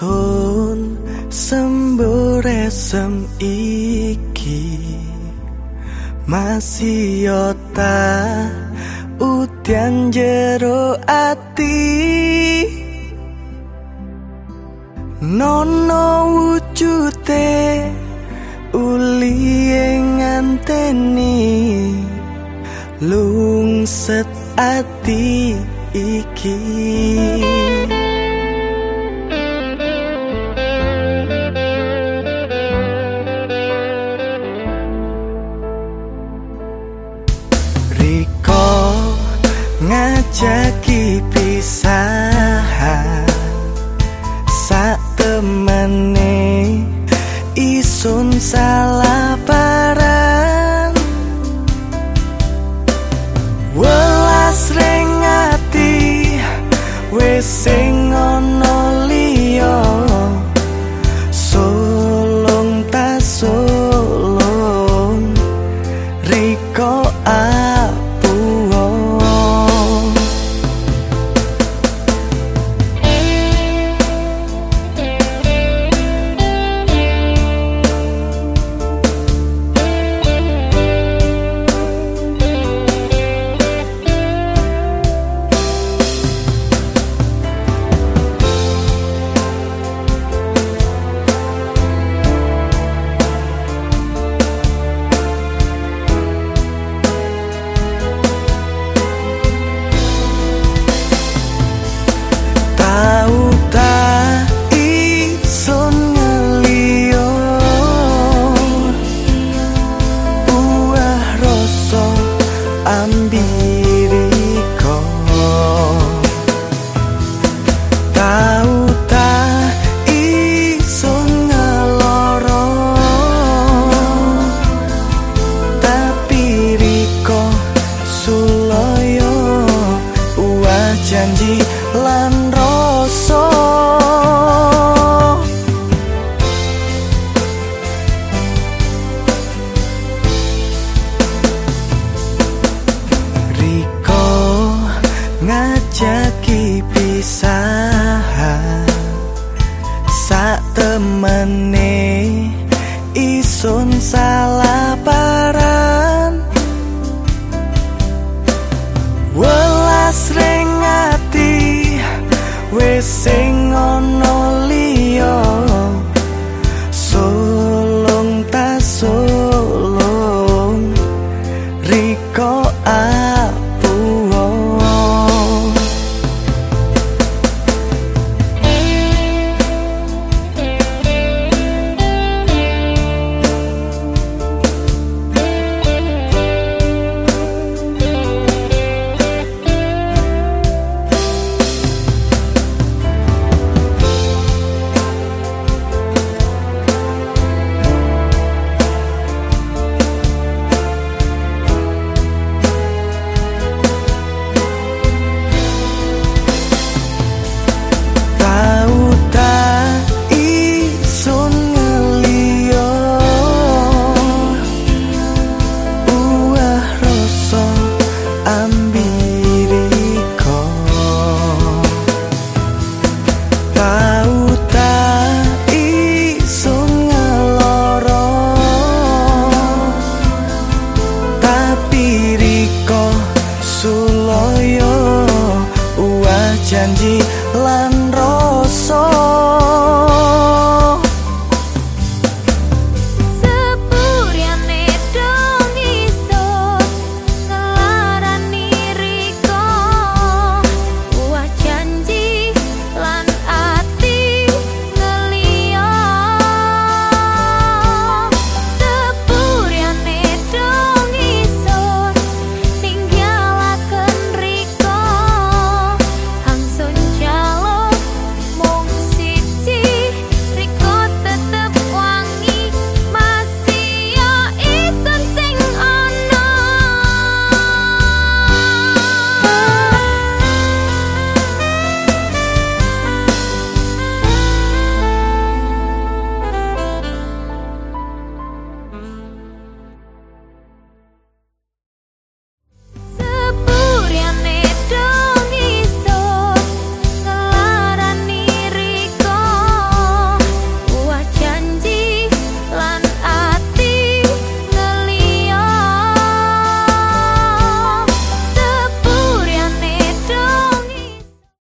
Sun semburesem iki. Masih yota udian jero ati. Nono wujute uli nganteni. Lungset ati iki pisahan sak temene isun salah paran welas rengati wis sing temene isun salaparan welas rengati wis sing ono liyo sulung tasulung riko ah janji lan rosok